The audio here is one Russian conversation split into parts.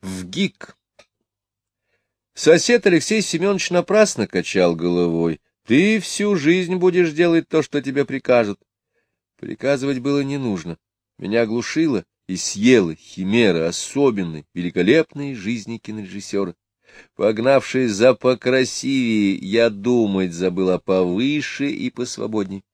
в ГИК. Сосед Алексей Семенович напрасно качал головой. Ты всю жизнь будешь делать то, что тебе прикажут. Приказывать было не нужно. Меня оглушило и съела химера особенной, великолепной жизни кинорежиссера. Погнавшись за покрасивее, я думать забыла повыше и посвободней.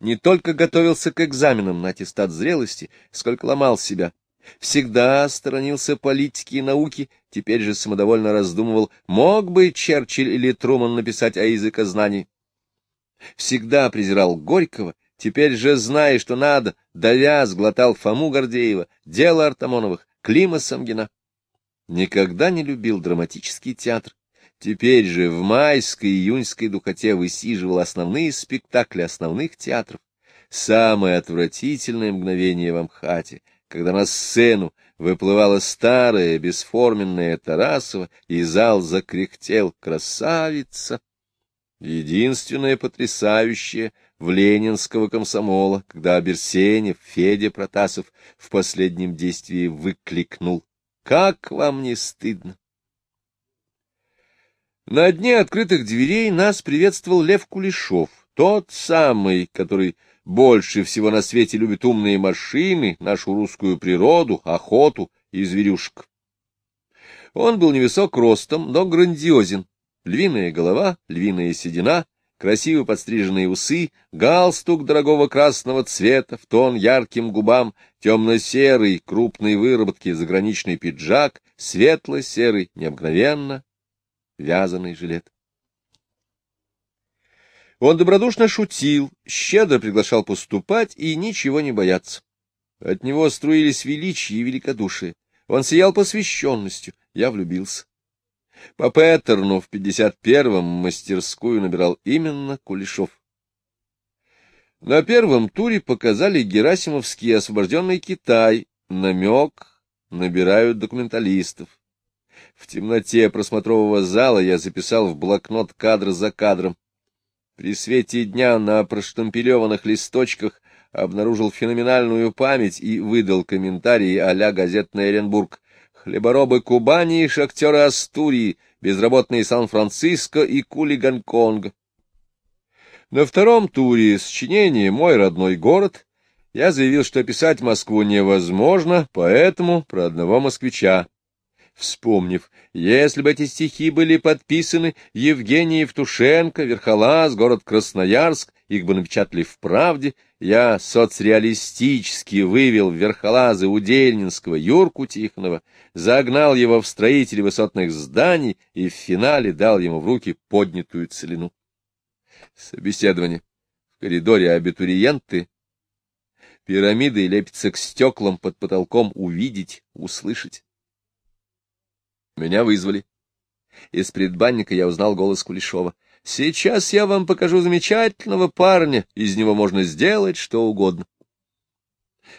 Не только готовился к экзаменам на аттестат зрелости, сколько ломал себя. Всегда сторонился политики и науки, теперь же самодовольно раздумывал, мог бы Черчилль или Труман написать о языкознании. Всегда презирал Горького, теперь же, зная, что надо, давя, сглотал Фому Гордеева, дело Артамоновых, Клима Самгина. Никогда не любил драматический театр. Теперь же в майской и июньской духоте высиживал основные спектакли основных театров. Самое отвратительное мгновение в Амхате, когда на сцену выплывала старая бесформенная Тарасова, и зал закряхтел «Красавица!» Единственное потрясающее в ленинского комсомола, когда Берсенев, Федя Протасов в последнем действии выкликнул «Как вам не стыдно?» На дне открытых дверей нас приветствовал Лев Кулешов, тот самый, который больше всего на свете любит умные машины, нашу русскую природу, охоту и зверюшек. Он был невысок ростом, но грандиозен. Львиная голова, львиная седина, красиво подстриженные усы, галстук дорогого красного цвета в тон ярким губам, темно-серый, крупной выработки заграничный пиджак, светло-серый, необыкновенно вязаный жилет. Он добродушно шутил, щедро приглашал поступать и ничего не бояться. От него струились величие и великодушие. Он сиял посвященностью. Я влюбился. По Петерну в 51-м мастерскую набирал именно Кулешов. На первом туре показали Герасимовский освобожденный Китай. Намек набирают документалистов. В темноте просмотрового зала я записал в блокнот кадр за кадром. При свете дня на проштампелеванных листочках обнаружил феноменальную память и выдал комментарии а-ля газетный Оренбург. Хлеборобы Кубани шахтеры Астурии, безработные Сан-Франциско и кули Гонконга. На втором туре сочинение «Мой родной город» я заявил, что писать Москву невозможно, поэтому про одного москвича вспомнив, если бы эти стихи были подписаны Евгений Евтушенко, Верхолаз, город Красноярск, их бы напечатали в «Правде», я соцреалистически вывел Верхолазы Удельнинского Юрку Тихонова, загнал его в строители высотных зданий и в финале дал ему в руки поднятую целину. Собеседование. В коридоре абитуриенты пирамидой лепятся к стеклам под потолком увидеть, услышать. Меня вызвали. Из предбанника я узнал голос Кулешова. «Сейчас я вам покажу замечательного парня, из него можно сделать что угодно».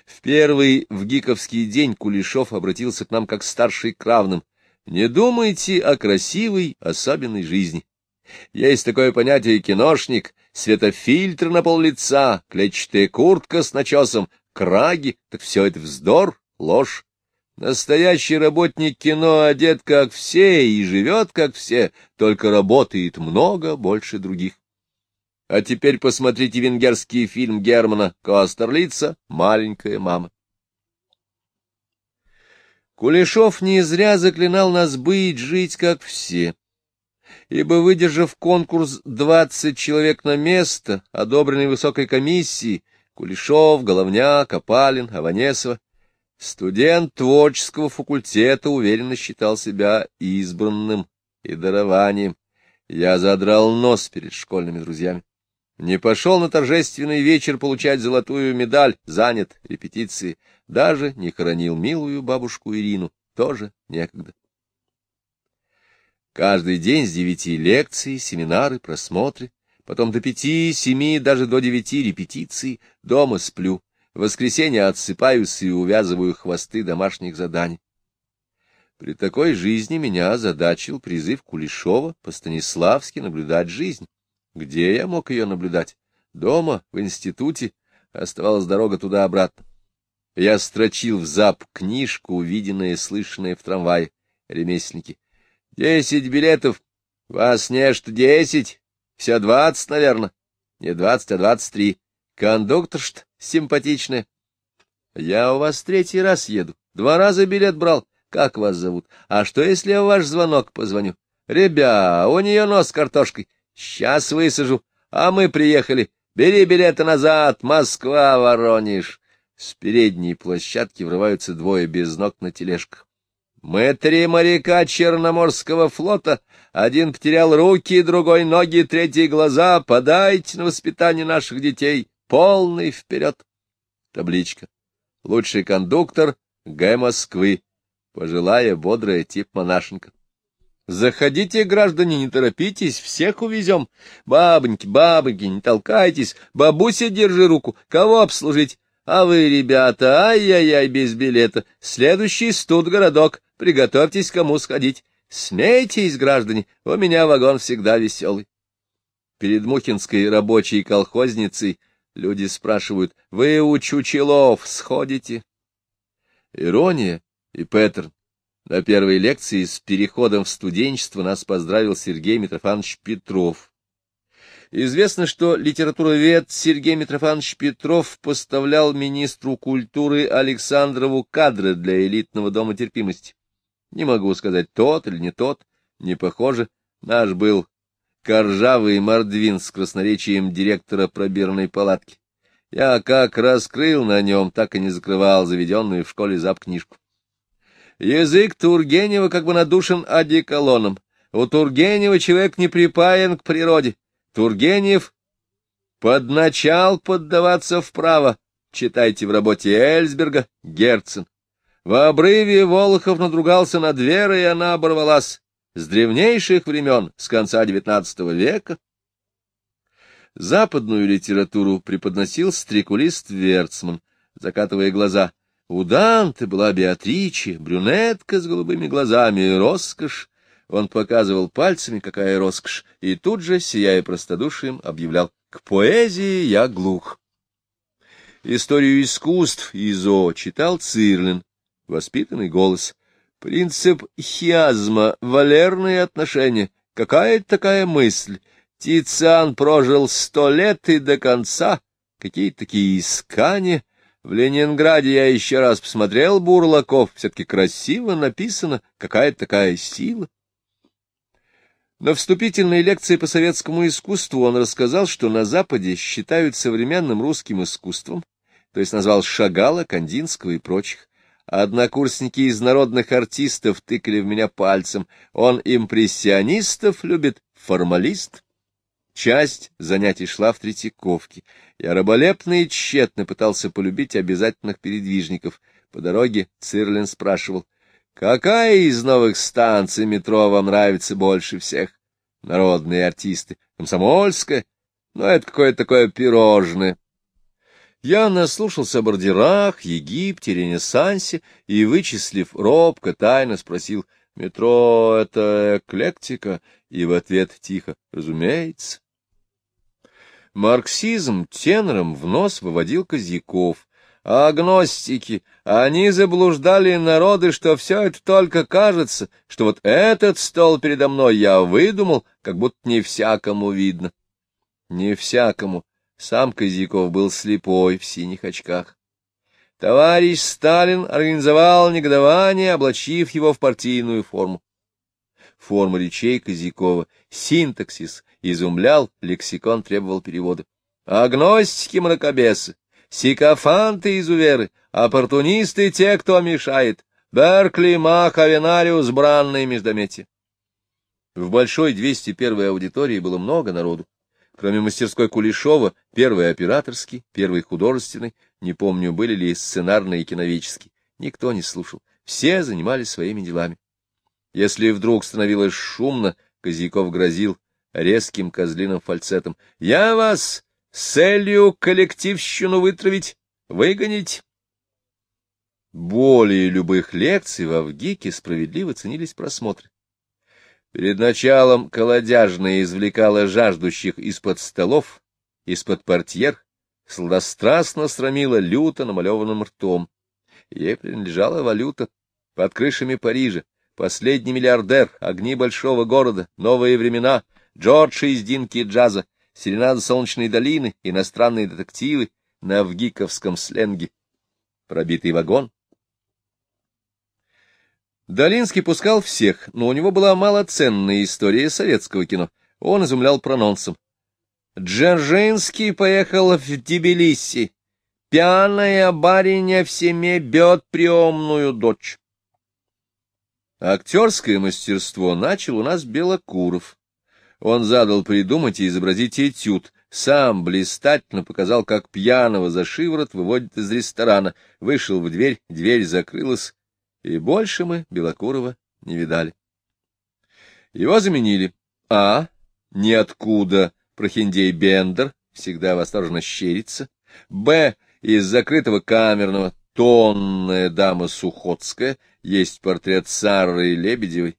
В первый в гиковский день Кулешов обратился к нам как старший кравным. «Не думайте о красивой, особенной жизни. Есть такое понятие киношник, светофильтр на пол лица, клетчатая куртка с начесом, краги, так все это вздор, ложь. Настоящий работник кино одет как все и живет как все, только работает много больше других. А теперь посмотрите венгерский фильм Германа Костерлица «Маленькая мама». Кулешов не зря заклинал нас быть, жить как все. Ибо, выдержав конкурс двадцать человек на место, одобренный высокой комиссией, Кулешов, Головня, Копалин, Аванесова, Студент творческого факультета уверенно считал себя избранным и дарованием. Я задрал нос перед школьными друзьями. Не пошел на торжественный вечер получать золотую медаль, занят репетицией, даже не хоронил милую бабушку Ирину, тоже некогда. Каждый день с девяти лекции, семинары, просмотры, потом до пяти, семи, даже до девяти репетиций, дома сплю, в воскресенье отсыпаюсь и увязываю хвосты домашних заданий. При такой жизни меня озадачил призыв Кулешова по-станиславски наблюдать жизнь. Где я мог ее наблюдать? Дома, в институте. Оставалась дорога туда-обратно. Я строчил в зап книжку, увиденное и слышанное в трамвае. Ремесленники. Десять билетов. Вас не что десять. Все двадцать, наверное. Не двадцать, а двадцать три. Кондуктор что симпатичная. Я у вас третий раз еду. Два раза билет брал. Как вас зовут? А что, если я ваш звонок позвоню? Ребя, у нее нос с картошкой. Сейчас высажу. А мы приехали. Бери билеты назад. Москва, Воронеж. С передней площадки врываются двое без ног на тележках. Мы три моряка Черноморского флота. Один потерял руки, другой ноги, третий глаза. Подайте на воспитание наших детей. Полный вперед. Табличка. Лучший кондуктор Г. Москвы. Пожилая, бодрая, тип монашенка. Заходите, граждане, не торопитесь, всех увезем. Бабоньки, бабоньки, не толкайтесь. Бабуся, держи руку. Кого обслужить? А вы, ребята, ай-яй-яй, без билета. Следующий студ-городок. Приготовьтесь, кому сходить. Смейтесь, граждане, у меня вагон всегда веселый. Перед Мухинской рабочей колхозницей люди спрашивают, вы у Чучелов сходите? Ирония и Петр. На первой лекции с переходом в студенчество нас поздравил Сергей Митрофанович Петров. Известно, что литературовед Сергей Митрофанович Петров поставлял министру культуры Александрову кадры для элитного дома терпимости. Не могу сказать, тот или не тот, не похоже. Наш был коржавый мордвин с красноречием директора пробирной палатки. Я как раскрыл на нем, так и не закрывал заведенную в школе зап-книжку. Язык Тургенева как бы надушен одеколоном. У Тургенева человек не припаян к природе. Тургенев подначал поддаваться вправо. Читайте в работе Эльсберга, Герцен. В обрыве Волохов надругался над Верой, и она оборвалась. С древнейших времен, с конца XIX века. Западную литературу преподносил стрекулист Верцман, закатывая глаза. У Данте была Беатриче, брюнетка с голубыми глазами, роскошь, он показывал пальцами, какая роскошь, и тут же, сияя простодушием, объявлял «К поэзии я глух». Историю искусств Изо читал Цирлин, воспитанный голос. Принцип хиазма, валерные отношения, какая-то такая мысль. Тициан прожил сто лет и до конца, какие-то такие искания. В Ленинграде я еще раз посмотрел Бурлаков, все-таки красиво написано, какая-то такая сила. На вступительной лекции по советскому искусству он рассказал, что на Западе считают современным русским искусством, то есть назвал Шагала, Кандинского и прочих. Однокурсники из народных артистов тыкали в меня пальцем. Он импрессионистов любит, формалист. Часть занятий шла в Третьяковке. Я раболепно и тщетно пытался полюбить обязательных передвижников. По дороге Цирлин спрашивал, Какая из новых станций метро вам нравится больше всех? Народные артисты. Комсомольская? Ну, это какое-то такое пирожное. Я наслушался о бордерах, Египте, Ренессансе и, вычислив робко, тайно спросил, метро — это эклектика? И в ответ тихо, разумеется. Марксизм тенором в нос выводил Козьяков, агностики, они заблуждали народы, что все это только кажется, что вот этот стол передо мной я выдумал, как будто не всякому видно. Не всякому. Сам Козяков был слепой в синих очках. Товарищ Сталин организовал негодование, облачив его в партийную форму. Форма речей Козякова, синтаксис изумлял, лексикон требовал перевода. Агностики-мракобесы, Сикофанты-изуверы, оппортунисты — те, кто мешает. Беркли, Мах, Авенариус — бранные междометия. В большой 201-й аудитории было много народу. Кроме мастерской Кулешова, первый операторский, первый художественный, не помню, были ли сценарные и киновические, никто не слушал. Все занимались своими делами. Если вдруг становилось шумно, Козьяков грозил резким козлиным фальцетом. — Я вас с целью коллективщину вытравить, выгонить. Более любых лекций в Авгике справедливо ценились просмотры. Перед началом колодяжная извлекала жаждущих из-под столов, из-под портьер, сладострастно срамила люто намалеванным ртом. Ей принадлежала валюта. Под крышами Парижа, последний миллиардер, огни большого города, новые времена, Джордж из Динки джаза, серенада солнечной долины, иностранные детективы на вгиковском сленге. Пробитый вагон. Долинский пускал всех, но у него была малоценная история советского кино. Он изумлял прононсом. Джержинский поехал в Тбилиси. Пьяная барыня в семье бьет приемную дочь. Актерское мастерство начал у нас Белокуров. Он задал придумать и изобразить этюд, сам блистательно показал, как пьяного за шиворот выводит из ресторана, вышел в дверь, дверь закрылась, и больше мы Белокурова не видали. Его заменили. А. Ниоткуда прохиндей Бендер всегда восторженно щерится, б. из закрытого камерного тонная дама Сухотская, есть портрет Сары Лебедевой.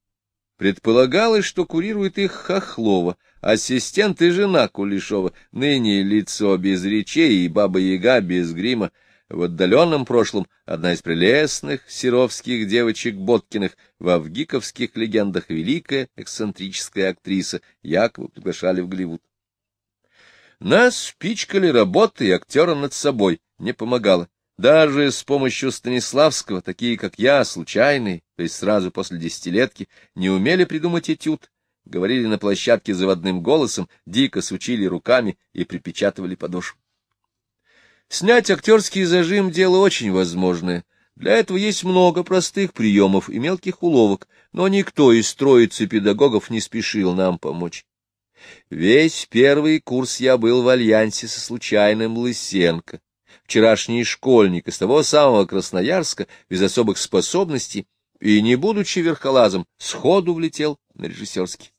Предполагалось, что курирует их Хохлова, ассистент и жена Кулешова, ныне лицо без речей и баба-яга без грима, в отдаленном прошлом одна из прелестных серовских девочек Боткиных, в авгиковских легендах великая эксцентрическая актриса, якобы приглашали в Голливуд. Нас пичкали работой актера над собой, не помогало. Даже с помощью Станиславского, такие как я, случайные, то есть сразу после десятилетки, не умели придумать этюд, говорили на площадке заводным голосом, дико сучили руками и припечатывали подошву. Снять актерский зажим — дело очень возможное. Для этого есть много простых приемов и мелких уловок, но никто из троицы педагогов не спешил нам помочь. Весь первый курс я был в альянсе со случайным Лысенко. Вчерашний школьник из того самого Красноярска, без особых способностей, и, не будучи верхолазом, сходу влетел на режиссерский.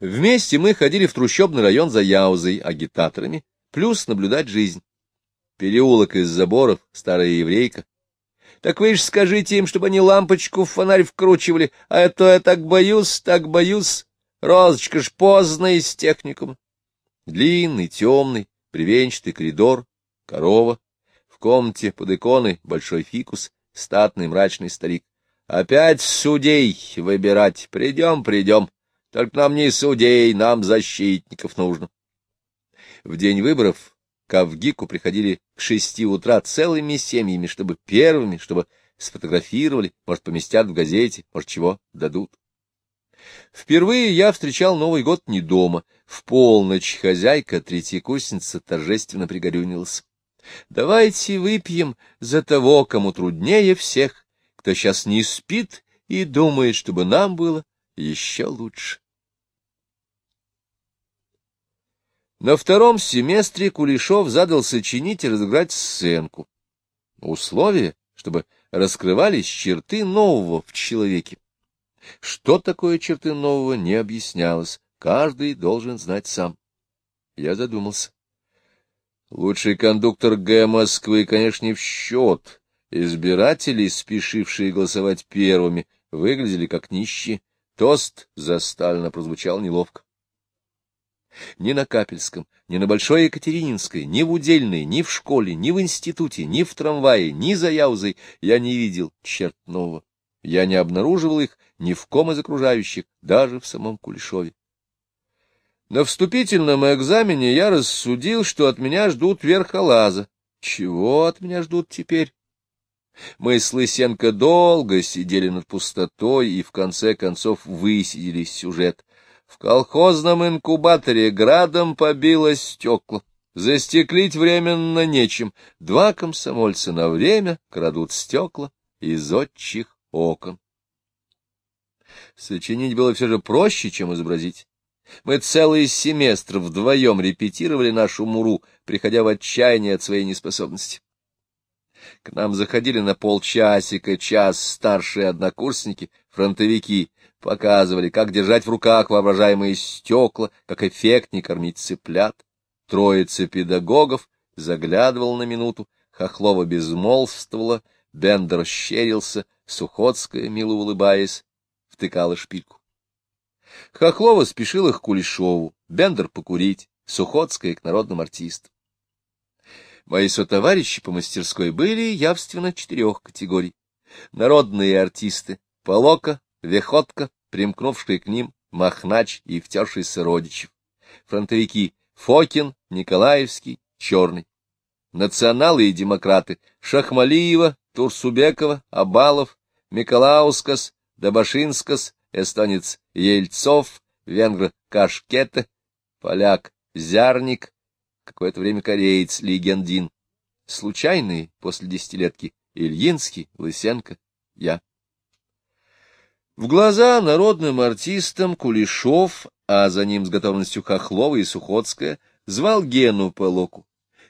Вместе мы ходили в трущобный район за Яузой агитаторами, плюс наблюдать жизнь. Переулок из заборов, старая еврейка. Так вы же скажите им, чтобы они лампочку в фонарь вкручивали, а это я так боюсь, так боюсь. Розочка ж поздно из техникума. Длинный, темный, привенчатый коридор, корова. В комнате под иконой большой фикус, статный мрачный старик. Опять судей выбирать. Придем, придем. Только нам не судей, нам защитников нужно. В день выборов к Авгику приходили к шести утра целыми семьями, чтобы первыми, чтобы сфотографировали, может, поместят в газете, может, чего дадут. Впервые я встречал Новый год не дома. В полночь хозяйка, третьекурсница, торжественно пригорюнилась. Давайте выпьем за того, кому труднее всех, кто сейчас не спит и думает, чтобы нам было еще лучше. На втором семестре Кулешов задал сочинить и разыграть сценку. Условие, чтобы раскрывались черты нового в человеке. Что такое черты нового, не объяснялось. Каждый должен знать сам. Я задумался. Лучший кондуктор Г. Москвы, конечно, не в счет. Избиратели, спешившие голосовать первыми, выглядели как нищие. Тост за Сталина прозвучал неловко. Ни на Капельском, ни на Большой Екатерининской, ни в Удельной, ни в школе, ни в институте, ни в трамвае, ни за Яузой я не видел черт нового. Я не обнаруживал их ни в ком из окружающих, даже в самом Кулешове. На вступительном экзамене я рассудил, что от меня ждут верхолаза. Чего от меня ждут теперь? Мы с Лысенко долго сидели над пустотой и в конце концов высидели сюжет. В колхозном инкубаторе градом побило стекла. Застеклить временно нечем. Два комсомольца на время крадут стекла из отчих окон. Сочинить было все же проще, чем изобразить. Мы целый семестр вдвоем репетировали нашу муру, приходя в отчаяние от своей неспособности. К нам заходили на полчасика, час старшие однокурсники, фронтовики, показывали, как держать в руках воображаемые стекла, как эффектнее кормить цыплят. Троица педагогов заглядывал на минуту, Хохлова безмолвствовала, Бендер щерился, Сухотская, мило улыбаясь, втыкала шпильку. Хохлова спешила к Кулешову, Бендер покурить, Сухотская к народным артистам. Мои сотоварищи по мастерской были явственно четырех категорий. Народные артисты — Полока, Вехотка, примкнувшие к ним Махнач и втершийся Родичев. Фронтовики — Фокин, Николаевский, Черный. Националы и демократы — Шахмалиева, Турсубекова, Абалов, Миколаускас, Добашинскас, эстонец Ельцов, венгр Кашкете, поляк Зярник, какое-то время кореец Легендин. Случайные после десятилетки Ильинский, Лысенко, я. В глаза народным артистам Кулешов, а за ним с готовностью Хохлова и Сухотская, звал Гену Полоку.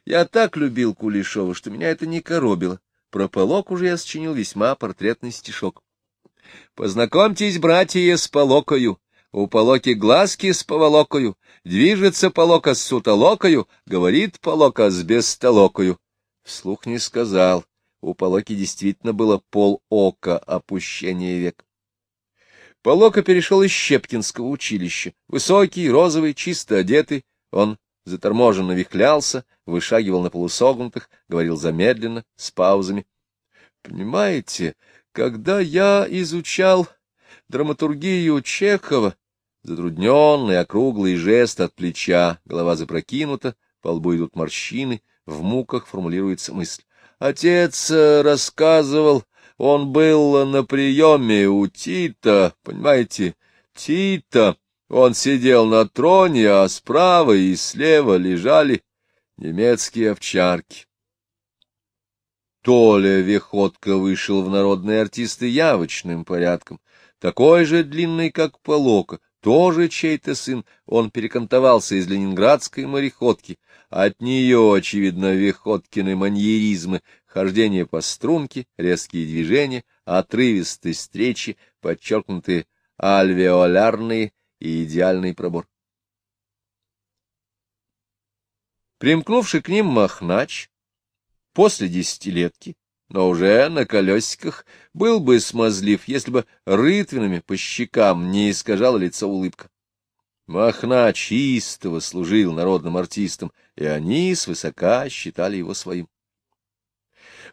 Я так любил Кулешова, что меня это не коробило. Про Полок уже я сочинил весьма портретный стишок. Познакомьтесь, братья, с Полокою, у Полоки глазки с поволокою, движется Полока с сутолокою, говорит Полока с бестолокою. Вслух не сказал, у Полоки действительно было пол ока опущения век. Полока перешел из Щепкинского училища. Высокий, розовый, чисто одетый, он заторможенно вихлялся, вышагивал на полусогнутых, говорил замедленно, с паузами. — Понимаете, когда я изучал драматургию Чехова, затрудненный округлый жест от плеча, голова запрокинута, по лбу идут морщины, в муках формулируется мысль. Отец э, рассказывал, он был на приеме у Тита, понимаете, Тита. Он сидел на троне, а справа и слева лежали немецкие овчарки. Толя Веходко вышел в народные артисты явочным порядком, такой же длинный, как Полока, тоже чей-то сын, он перекантовался из ленинградской мореходки, от нее, очевидно, Веходкины маньеризмы, хождение по струнке, резкие движения, отрывистые встречи, подчеркнутые альвеолярные и идеальный пробор. Примкнувший к ним Махнач, после десятилетки, но уже на колесиках, был бы смазлив, если бы рытвинами по щекам не искажала лицо улыбка. Махна чистого служил народным артистам, и они свысока считали его своим.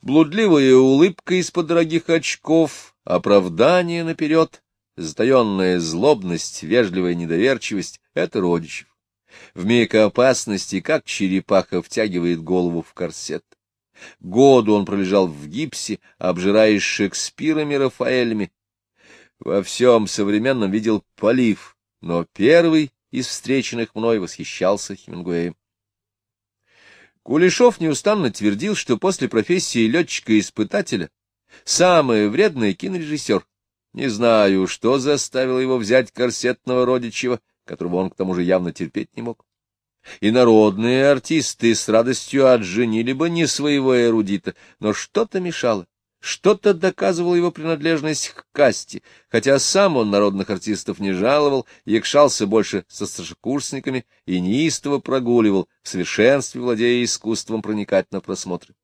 Блудливая улыбка из-под дорогих очков, оправдание наперед, затаенная злобность, вежливая недоверчивость — это Родичев. В миг опасности, как черепаха, втягивает голову в корсет. Году он пролежал в гипсе, обжираясь Шекспирами, Рафаэлями. Во всем современном видел полив, но первый из встреченных мной восхищался Хемингуэем. Кулешов неустанно твердил, что после профессии летчика-испытателя самый вредный кинорежиссер. Не знаю, что заставило его взять корсетного родичева, которого он к тому же явно терпеть не мог и народные артисты с радостью отженили бы не своего эрудита, но что-то мешало, что-то доказывало его принадлежность к касте, хотя сам он народных артистов не жаловал, якшался больше со старшекурсниками и неистово прогуливал, в совершенстве владея искусством проникать на просмотры.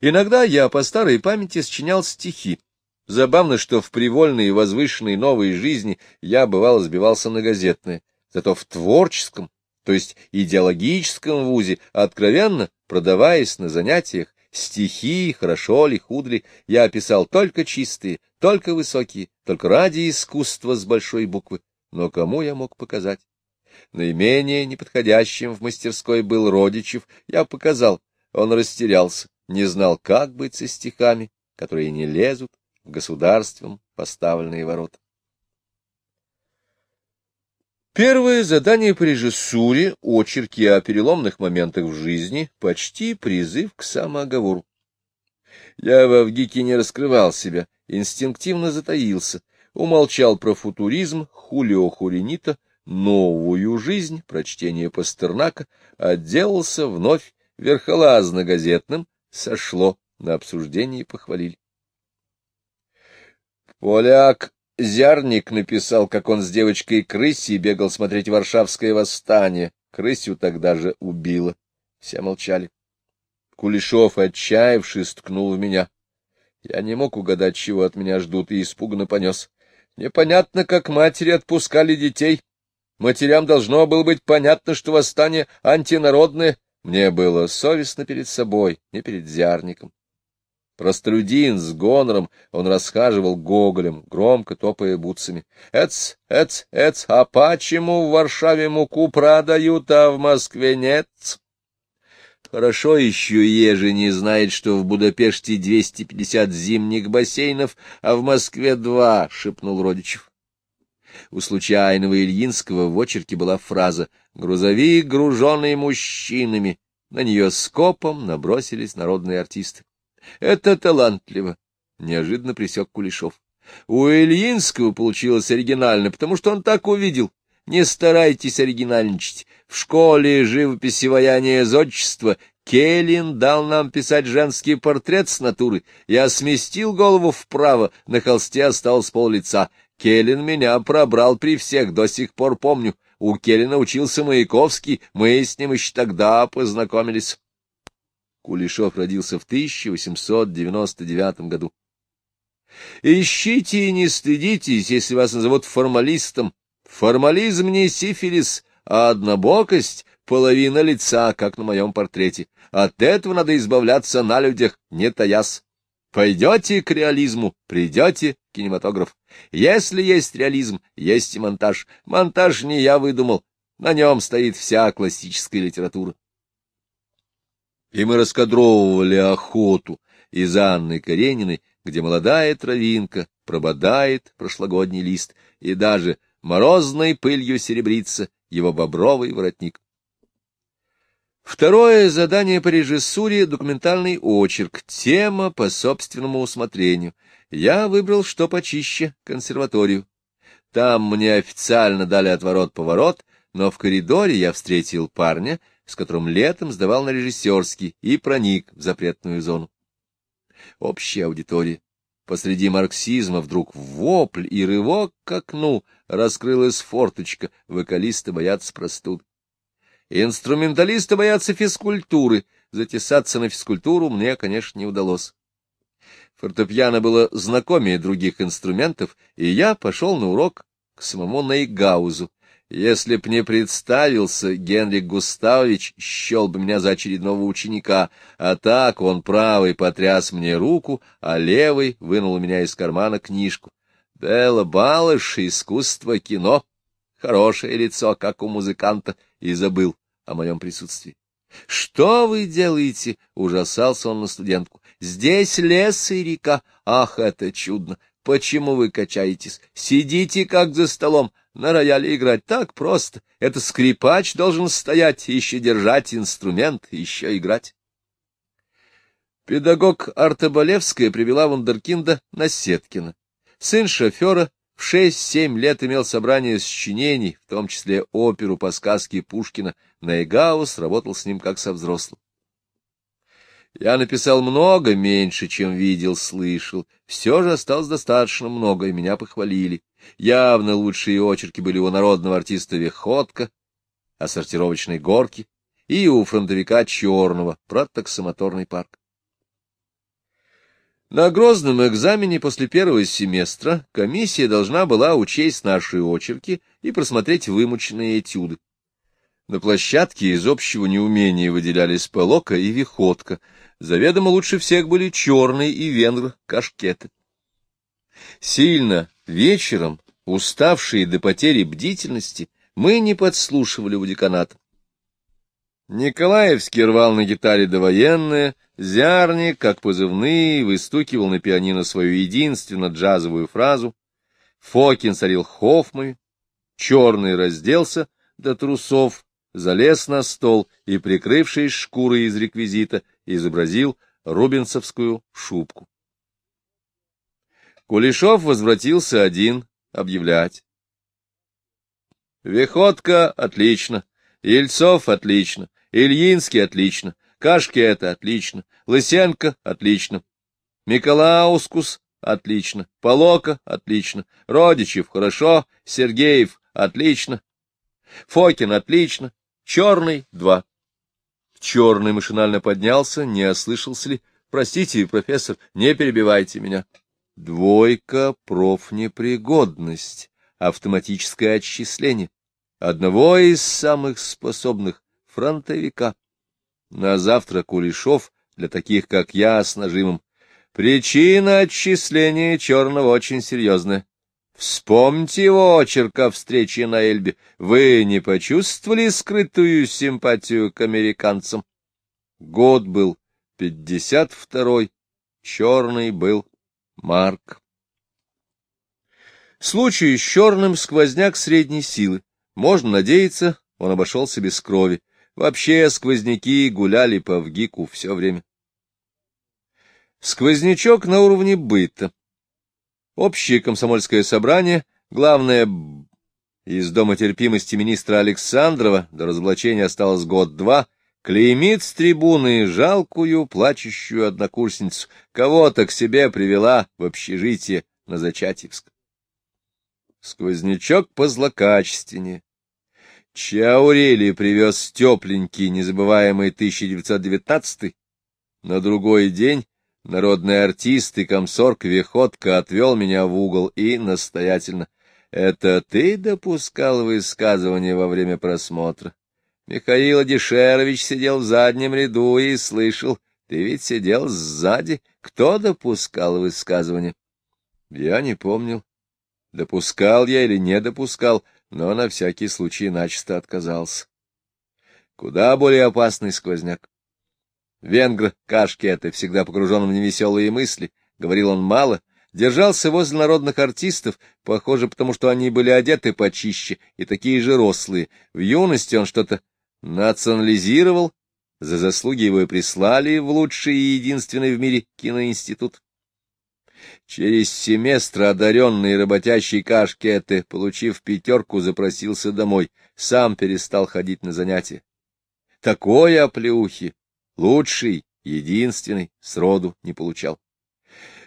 Иногда я по старой памяти сочинял стихи. Забавно, что в привольной и возвышенной новой жизни я, бывало, сбивался на газетные — Зато в творческом, то есть идеологическом вузе, откровенно, продаваясь на занятиях, стихи, хорошо ли, худо ли, я писал только чистые, только высокие, только ради искусства с большой буквы. Но кому я мог показать? Наименее неподходящим в мастерской был Родичев, я показал, он растерялся, не знал, как быть со стихами, которые не лезут в государством поставленные ворота. Первое задание по режиссуре, очерки о переломных моментах в жизни, почти призыв к самооговору. Я во ВГИКе не раскрывал себя, инстинктивно затаился, умолчал про футуризм, хулио хуренита, новую жизнь, прочтение Пастернака, отделался вновь верхолазно-газетным, сошло, на обсуждение похвалили. Поляк Зярник написал, как он с девочкой Крысей бегал смотреть Варшавское восстание. Крысю тогда же убило. Все молчали. Кулешов, отчаявшись, ткнул в меня. Я не мог угадать, чего от меня ждут, и испуганно понес. Непонятно, как матери отпускали детей. Матерям должно было быть понятно, что восстание антинародное, Мне было совестно перед собой, не перед зярником. Простолюдин с гонором, он расхаживал гоголем, громко топая бутсами. «Эц, эц, эц, а почему в Варшаве муку продают, а в Москве нет?» Хорошо еще Ежи не знает, что в Будапеште 250 зимних бассейнов, а в Москве два, — шепнул Родичев. У случайного Ильинского в очерке была фраза «грузовик, груженный мужчинами». На нее скопом набросились народные артисты. Это талантливо, — неожиданно присек Кулешов. У Ильинского получилось оригинально, потому что он так увидел. Не старайтесь оригинальничать. В школе живописи ваяния зодчества Келлин дал нам писать женский портрет с натуры. Я сместил голову вправо, на холсте осталось пол лица. Келлин меня пробрал при всех, до сих пор помню. У Келлина учился Маяковский, мы с ним еще тогда познакомились. Кулешов родился в 1899 году. Ищите и не стыдитесь, если вас назовут формалистом. Формализм не сифилис, а однобокость — половина лица, как на моем портрете. От этого надо избавляться на людях, не таясь. Пойдете к реализму, придете к кинематограф. Если есть реализм, есть и монтаж. Монтаж не я выдумал, на нем стоит вся классическая литература и мы раскадровывали охоту из Анны Карениной, где молодая травинка прободает прошлогодний лист, и даже морозной пылью серебрится его бобровый воротник. Второе задание по режиссуре — документальный очерк, тема по собственному усмотрению. Я выбрал что почище — консерваторию. Там мне официально дали отворот-поворот, но в коридоре я встретил парня — с которым летом сдавал на режиссерский и проник в запретную зону. Общая аудитория. Посреди марксизма вдруг вопль и рывок к окну раскрылась форточка, вокалисты боятся простуд. Инструменталисты боятся физкультуры, затесаться на физкультуру мне, конечно, не удалось. Фортепиано было знакомее других инструментов, и я пошел на урок к самому Нейгаузу, если б не представился, Генрик Густавович счел бы меня за очередного ученика, а так он правый потряс мне руку, а левый вынул у меня из кармана книжку. Белла Балыш, искусство кино. Хорошее лицо, как у музыканта, и забыл о моем присутствии. — Что вы делаете? — ужасался он на студентку. — Здесь лес и река. Ах, это чудно! Почему вы качаетесь? Сидите, как за столом. На рояле играть так просто. Это скрипач должен стоять, еще держать инструмент, еще играть. Педагог Артобалевская привела вундеркинда на Сеткина. Сын шофера в шесть-семь лет имел собрание сочинений, в том числе оперу по сказке Пушкина. Найгаус работал с ним как со взрослым. Я написал много меньше, чем видел, слышал. Все же осталось достаточно много, и меня похвалили. Явно лучшие очерки были у народного артиста Веходка, о сортировочной горке, и у фронтовика Черного про таксомоторный парк. На грозном экзамене после первого семестра комиссия должна была учесть наши очерки и просмотреть вымученные этюды. На площадке из общего неумения выделялись Полока и Виходка. Заведомо лучше всех были черный и венгр Кашкеты. Сильно вечером, уставшие до потери бдительности, мы не подслушивали у деканата. Николаевский рвал на гитаре довоенное, Зярник, как позывные, выстукивал на пианино свою единственно джазовую фразу, Фокин царил Хоффмами, Черный разделся до трусов, залез на стол и, прикрывшись шкурой из реквизита, изобразил рубинсовскую шубку. Кулешов возвратился один объявлять. Веходка — отлично, Ельцов — отлично, Ильинский — отлично, Кашки — это отлично, Лысенко — отлично, Миколаускус — отлично, Полока — отлично, Родичев — хорошо, Сергеев — отлично, Фокин — отлично, Черный — два. Черный машинально поднялся, не ослышался ли. Простите, профессор, не перебивайте меня. Двойка — профнепригодность, автоматическое отчисление. Одного из самых способных — фронтовика. На завтра Кулешов, для таких, как я, с нажимом. Причина отчисления черного очень серьезная. Вспомните его очерк о встрече на Эльбе. Вы не почувствовали скрытую симпатию к американцам? Год был пятьдесят второй, черный был Марк. Случай с черным сквозняк средней силы. Можно надеяться, он обошелся без крови. Вообще сквозняки гуляли по ВГИКу все время. Сквознячок на уровне быта. Общее комсомольское собрание, главное, из Дома терпимости министра Александрова до разоблачения осталось год-два, клеймит с трибуны жалкую, плачущую однокурсницу, кого-то к себе привела в общежитие на Зачатьевск. Сквознячок позлокачественнее. Чаурели привез тепленький, незабываемый 1919 На другой день народный артист и комсорг Веходка отвел меня в угол и настоятельно. Это ты допускал высказывание во время просмотра? Михаил Дешерович сидел в заднем ряду и слышал. Ты ведь сидел сзади. Кто допускал высказывание? Я не помнил. Допускал я или не допускал, но на всякий случай начисто отказался. Куда более опасный сквозняк. Венгр Кашкеты, всегда погружен в невеселые мысли, говорил он мало, держался возле народных артистов, похоже, потому что они были одеты почище и такие же рослые. В юности он что-то национализировал, за заслуги его и прислали в лучший и единственный в мире киноинститут. Через семестр одаренный работящий Кашкеты, получив пятерку, запросился домой, сам перестал ходить на занятия. Такой оплеухи, лучший, единственный, сроду не получал.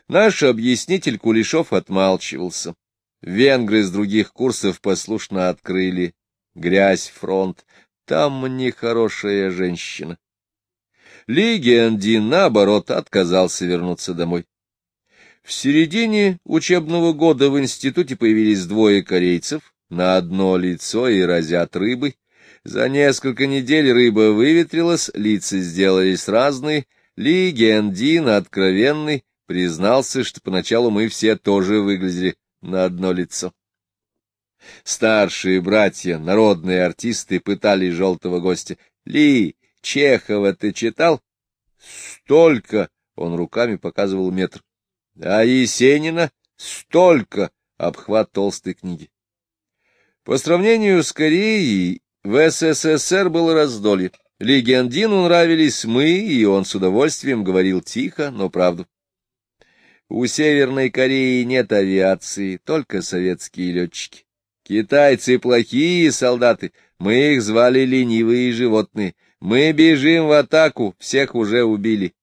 Наш объяснитель Кулешов отмалчивался. Венгры с других курсов послушно открыли грязь фронт. Там нехорошая женщина. Ли Гендин, наоборот, отказался вернуться домой. В середине учебного года в институте появились двое корейцев, на одно лицо и разят рыбы. За несколько недель рыба выветрилась, лица сделались разные. Ли Гендин, откровенный, признался, что поначалу мы все тоже выглядели на одно лицо. Старшие братья, народные артисты, пытали желтого гостя. — Ли, Чехова ты читал? — Столько! — он руками показывал метр. А Есенина столько обхват толстой книги. По сравнению с Кореей, в СССР было раздолье. Легендину нравились мы, и он с удовольствием говорил тихо, но правду. У Северной Кореи нет авиации, только советские летчики. Китайцы плохие солдаты, мы их звали ленивые животные. Мы бежим в атаку, всех уже убили.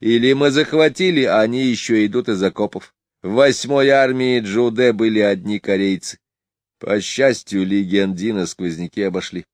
Или мы захватили, а они еще идут из окопов. В восьмой армии Джуде были одни корейцы. По счастью, легендина сквозняки обошли.